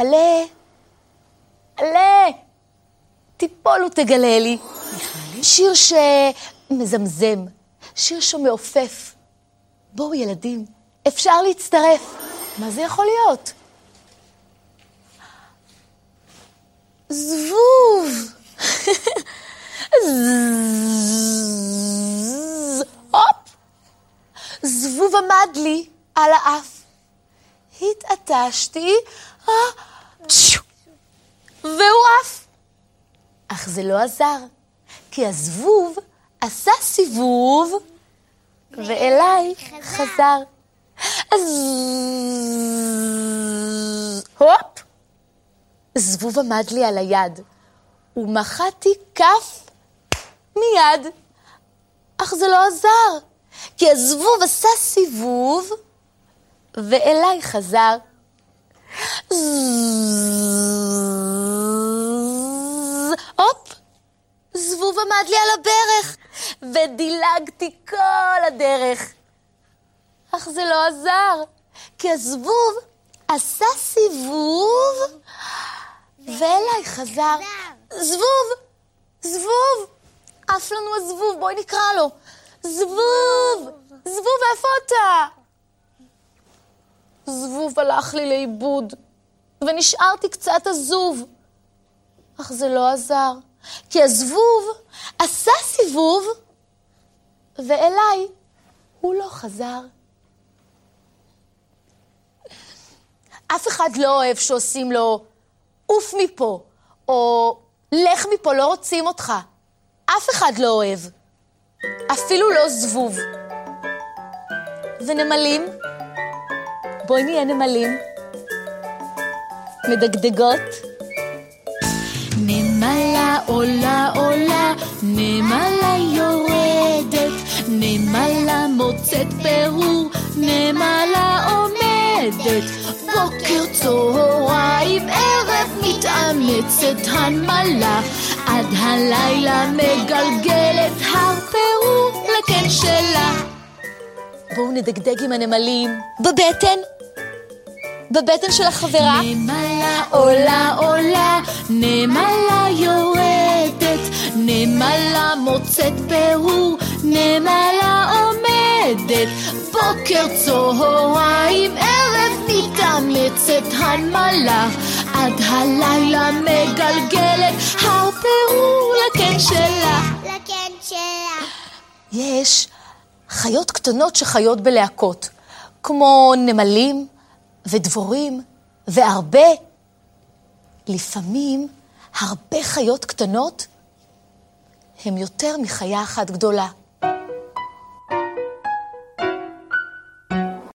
עלה, עלה, תיפול ותגלה לי. שיר שמזמזם, שיר שמעופף. בואו ילדים, אפשר להצטרף. מה זה יכול להיות? זבוב. הופ! זבוב עמד לי על האף. התעטשתי, אה, והוא עף. אך זה לא עזר, כי הזבוב עשה סיבוב, ואליי חזר. הופ! זבוב עמד לי על היד, ומחאתי כף מיד. אך זה לא עזר, כי הזבוב עשה סיבוב, ואליי חזר. הופ! זבוב עמד לי על הברך, ודילגתי כל הדרך. אך זה לא עזר, כי הזבוב עשה סיבוב, ואליי חזר. זבוב! זבוב! עף לנו הזבוב, בואי נקרא לו. זבוב! זבוב, איפה אתה? זבוב הלך לי לאיבוד, ונשארתי קצת עזוב. אך זה לא עזר, כי הזבוב עשה סיבוב, ואליי הוא לא חזר. אף אחד לא אוהב שעושים לו עוף מפה, או לך מפה, לא רוצים אותך. אף אחד לא אוהב. אפילו לא זבוב. ונמלים? בואי נהיה נמלים. מדגדגות. נמלה עולה עולה, נמלה יורדת, נמלה מוצאת פירור, נמלה עומדת. בוקר, צהריים, ערב מתאמצת הנמלה, עד הלילה מגלגלת הר פירור לקן שלה. בואו נדגדג עם הנמלים. בבטן. בבטן של החברה. נמלה עולה עולה, נמלה יורדת, נמלה מוצאת פירור, נמלה עומדת. בוקר, צהריים, ערב מתאמצת הנמלה, עד הלילה מגלגלת הר פירור לקן שלה. לקן שלה. יש חיות קטנות שחיות בלהקות, כמו נמלים ודבורים והרבה. לפעמים הרבה חיות קטנות הם יותר מחיה אחת גדולה.